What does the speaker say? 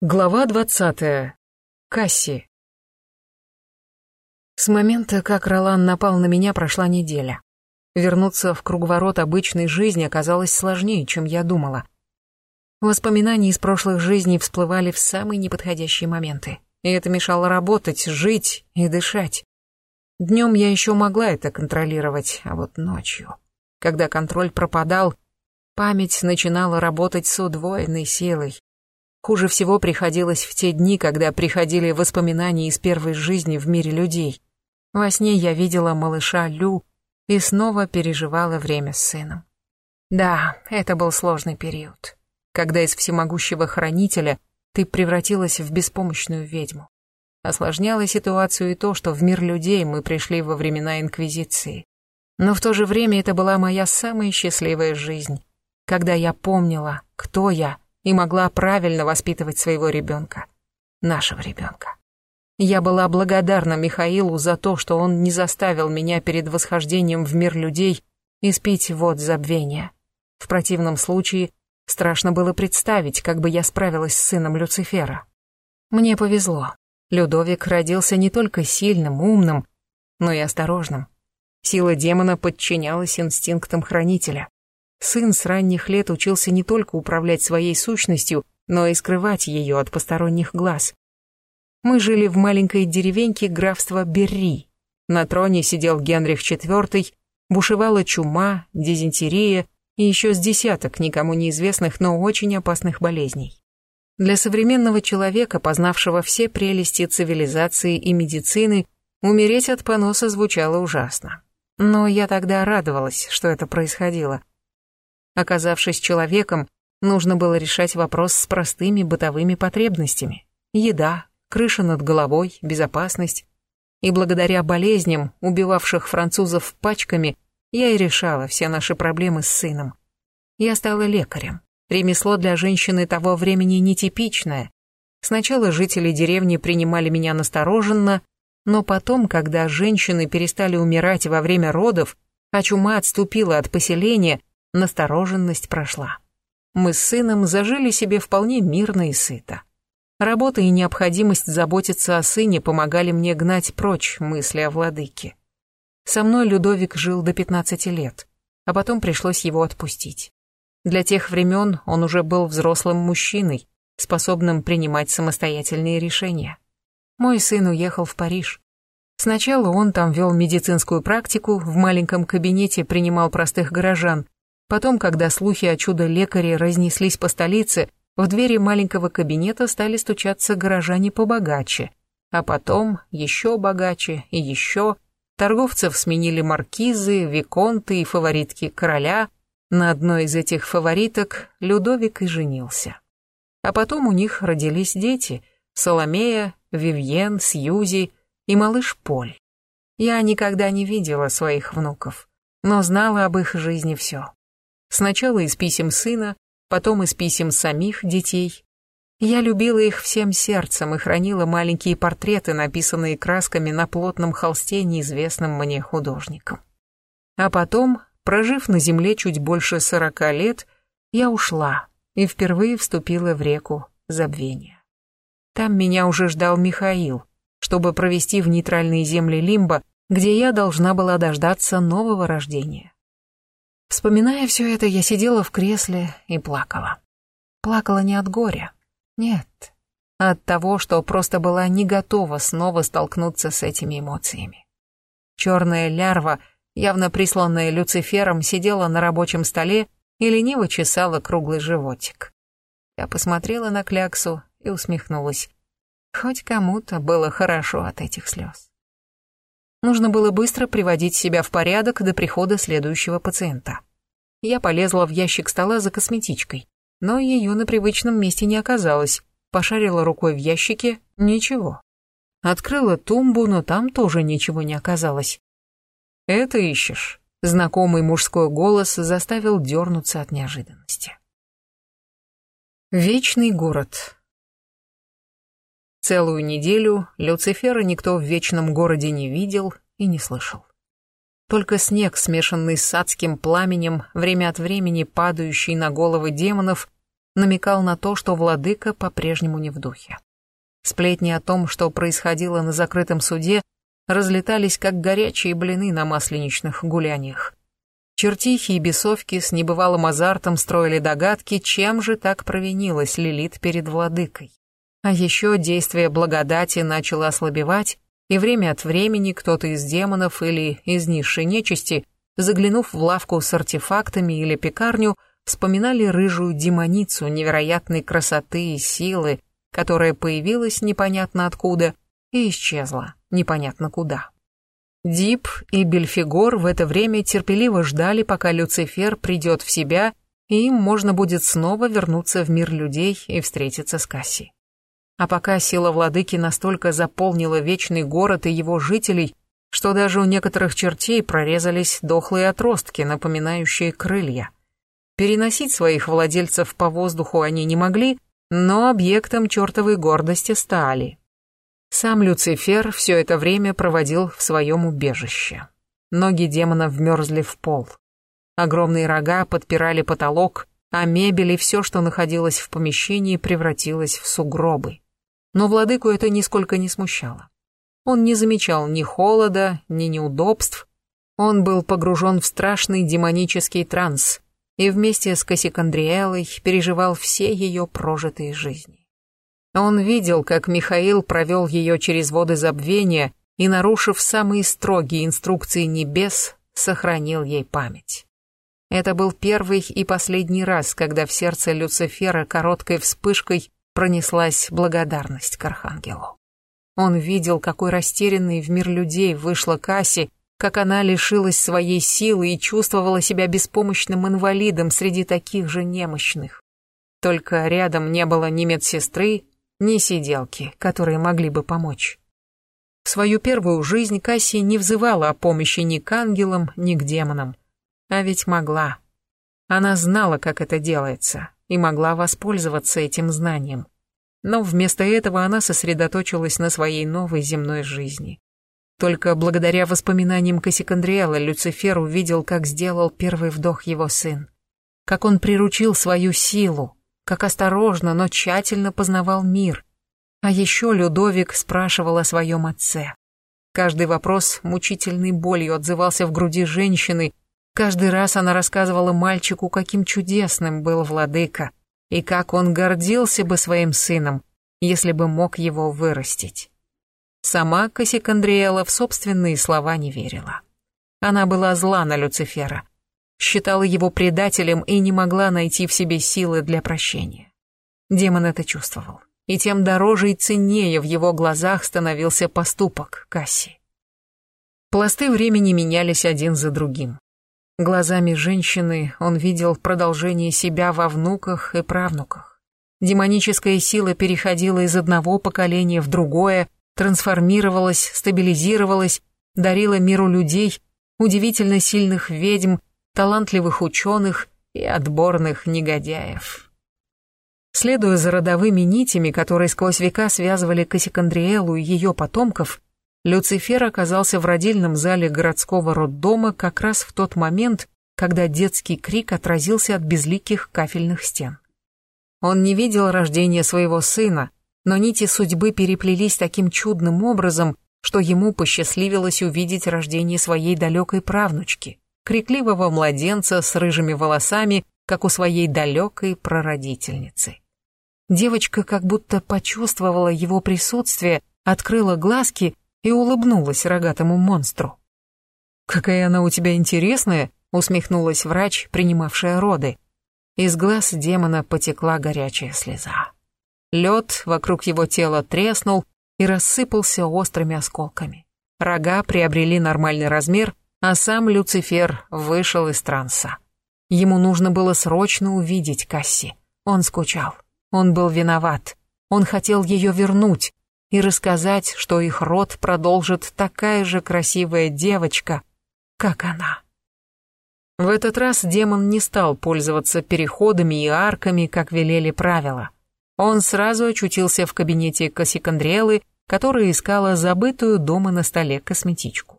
Глава двадцатая. Касси. С момента, как Ролан напал на меня, прошла неделя. Вернуться в круговорот обычной жизни оказалось сложнее, чем я думала. Воспоминания из прошлых жизней всплывали в самые неподходящие моменты, и это мешало работать, жить и дышать. Днем я еще могла это контролировать, а вот ночью, когда контроль пропадал, память начинала работать с удвоенной силой, Хуже всего приходилось в те дни, когда приходили воспоминания из первой жизни в мире людей. Во сне я видела малыша Лю и снова переживала время с сыном. Да, это был сложный период, когда из всемогущего хранителя ты превратилась в беспомощную ведьму. Осложняло ситуацию и то, что в мир людей мы пришли во времена Инквизиции. Но в то же время это была моя самая счастливая жизнь, когда я помнила, кто я и могла правильно воспитывать своего ребенка, нашего ребенка. Я была благодарна Михаилу за то, что он не заставил меня перед восхождением в мир людей испить вод забвения. В противном случае страшно было представить, как бы я справилась с сыном Люцифера. Мне повезло. Людовик родился не только сильным, умным, но и осторожным. Сила демона подчинялась инстинктам хранителя. Сын с ранних лет учился не только управлять своей сущностью, но и скрывать ее от посторонних глаз. Мы жили в маленькой деревеньке графства Берри. На троне сидел Генрих IV, бушевала чума, дизентерия и еще с десяток никому неизвестных, но очень опасных болезней. Для современного человека, познавшего все прелести цивилизации и медицины, умереть от поноса звучало ужасно. Но я тогда радовалась, что это происходило. Оказавшись человеком, нужно было решать вопрос с простыми бытовыми потребностями. Еда, крыша над головой, безопасность. И благодаря болезням, убивавших французов пачками, я и решала все наши проблемы с сыном. Я стала лекарем. Ремесло для женщины того времени нетипичное. Сначала жители деревни принимали меня настороженно, но потом, когда женщины перестали умирать во время родов, а чума отступила от поселения, настороженность прошла. Мы с сыном зажили себе вполне мирно и сыто. Работа и необходимость заботиться о сыне помогали мне гнать прочь мысли о владыке. Со мной Людовик жил до 15 лет, а потом пришлось его отпустить. Для тех времен он уже был взрослым мужчиной, способным принимать самостоятельные решения. Мой сын уехал в Париж. Сначала он там вел медицинскую практику, в маленьком кабинете принимал простых горожан, Потом, когда слухи о чудо-лекаре разнеслись по столице, в двери маленького кабинета стали стучаться горожане побогаче. А потом еще богаче и еще. Торговцев сменили маркизы, виконты и фаворитки короля. На одной из этих фавориток Людовик и женился. А потом у них родились дети — Соломея, Вивьен, Сьюзи и малыш Поль. Я никогда не видела своих внуков, но знала об их жизни все. Сначала из писем сына, потом из писем самих детей. Я любила их всем сердцем и хранила маленькие портреты, написанные красками на плотном холсте неизвестным мне художником. А потом, прожив на земле чуть больше сорока лет, я ушла и впервые вступила в реку забвения. Там меня уже ждал Михаил, чтобы провести в нейтральные земли Лимба, где я должна была дождаться нового рождения. Вспоминая все это, я сидела в кресле и плакала. Плакала не от горя, нет, а от того, что просто была не готова снова столкнуться с этими эмоциями. Черная лярва, явно присланная Люцифером, сидела на рабочем столе и лениво чесала круглый животик. Я посмотрела на кляксу и усмехнулась. Хоть кому-то было хорошо от этих слез. Нужно было быстро приводить себя в порядок до прихода следующего пациента. Я полезла в ящик стола за косметичкой, но ее на привычном месте не оказалось. Пошарила рукой в ящике — ничего. Открыла тумбу, но там тоже ничего не оказалось. «Это ищешь?» Знакомый мужской голос заставил дернуться от неожиданности. Вечный город. Целую неделю Люцифера никто в Вечном городе не видел и не слышал. Только снег, смешанный с адским пламенем, время от времени падающий на головы демонов, намекал на то, что владыка по-прежнему не в духе. Сплетни о том, что происходило на закрытом суде, разлетались как горячие блины на масленичных гуляниях. Чертихи и бесовки с небывалым азартом строили догадки, чем же так провинилась Лилит перед владыкой. А еще действие благодати начало ослабевать, и время от времени кто-то из демонов или из низшей нечисти, заглянув в лавку с артефактами или пекарню, вспоминали рыжую демоницу невероятной красоты и силы, которая появилась непонятно откуда и исчезла непонятно куда. Дип и Бельфигор в это время терпеливо ждали, пока Люцифер придет в себя, и им можно будет снова вернуться в мир людей и встретиться с Касси. А пока сила владыки настолько заполнила вечный город и его жителей, что даже у некоторых чертей прорезались дохлые отростки, напоминающие крылья. Переносить своих владельцев по воздуху они не могли, но объектом чертовой гордости стали. Сам Люцифер все это время проводил в своем убежище. Ноги демона вмерзли в пол. Огромные рога подпирали потолок, а мебель и все, что находилось в помещении, превратилось в сугробы. Но владыку это нисколько не смущало. Он не замечал ни холода, ни неудобств. Он был погружен в страшный демонический транс и вместе с Кассикандриэлой переживал все ее прожитые жизни. Он видел, как Михаил провел ее через воды забвения и, нарушив самые строгие инструкции небес, сохранил ей память. Это был первый и последний раз, когда в сердце Люцифера короткой вспышкой пронеслась благодарность к Архангелу. Он видел, какой растерянной в мир людей вышла Касси, как она лишилась своей силы и чувствовала себя беспомощным инвалидом среди таких же немощных. Только рядом не было ни медсестры, ни сиделки, которые могли бы помочь. В свою первую жизнь Кассия не взывала о помощи ни к ангелам, ни к демонам. А ведь могла. Она знала, как это делается, и могла воспользоваться этим знанием. Но вместо этого она сосредоточилась на своей новой земной жизни. Только благодаря воспоминаниям Кассикандриэла Люцифер увидел, как сделал первый вдох его сын. Как он приручил свою силу, как осторожно, но тщательно познавал мир. А еще Людовик спрашивал о своем отце. Каждый вопрос мучительной болью отзывался в груди женщины. Каждый раз она рассказывала мальчику, каким чудесным был владыка, и как он гордился бы своим сыном, если бы мог его вырастить. Сама Кассикандриэла в собственные слова не верила. Она была зла на Люцифера, считала его предателем и не могла найти в себе силы для прощения. Демон это чувствовал, и тем дороже и ценнее в его глазах становился поступок Касси. Пласты времени менялись один за другим. Глазами женщины он видел продолжение себя во внуках и правнуках. Демоническая сила переходила из одного поколения в другое, трансформировалась, стабилизировалась, дарила миру людей, удивительно сильных ведьм талантливых ученых и отборных негодяев. Следуя за родовыми нитями, которые сквозь века связывали Кассикандриэлу и ее потомков, Люцифер оказался в родильном зале городского роддома как раз в тот момент, когда детский крик отразился от безликих кафельных стен. Он не видел рождения своего сына, но нити судьбы переплелись таким чудным образом, что ему посчастливилось увидеть рождение своей далекой правнучки крикливого младенца с рыжими волосами, как у своей далекой прародительницы. Девочка как будто почувствовала его присутствие, открыла глазки и улыбнулась рогатому монстру. «Какая она у тебя интересная!» — усмехнулась врач, принимавшая роды. Из глаз демона потекла горячая слеза. Лед вокруг его тела треснул и рассыпался острыми осколками. Рога приобрели нормальный размер, а сам Люцифер вышел из транса. Ему нужно было срочно увидеть Касси. Он скучал. Он был виноват. Он хотел ее вернуть и рассказать, что их род продолжит такая же красивая девочка, как она. В этот раз демон не стал пользоваться переходами и арками, как велели правила. Он сразу очутился в кабинете Кассикандрелы, которая искала забытую дома на столе косметичку.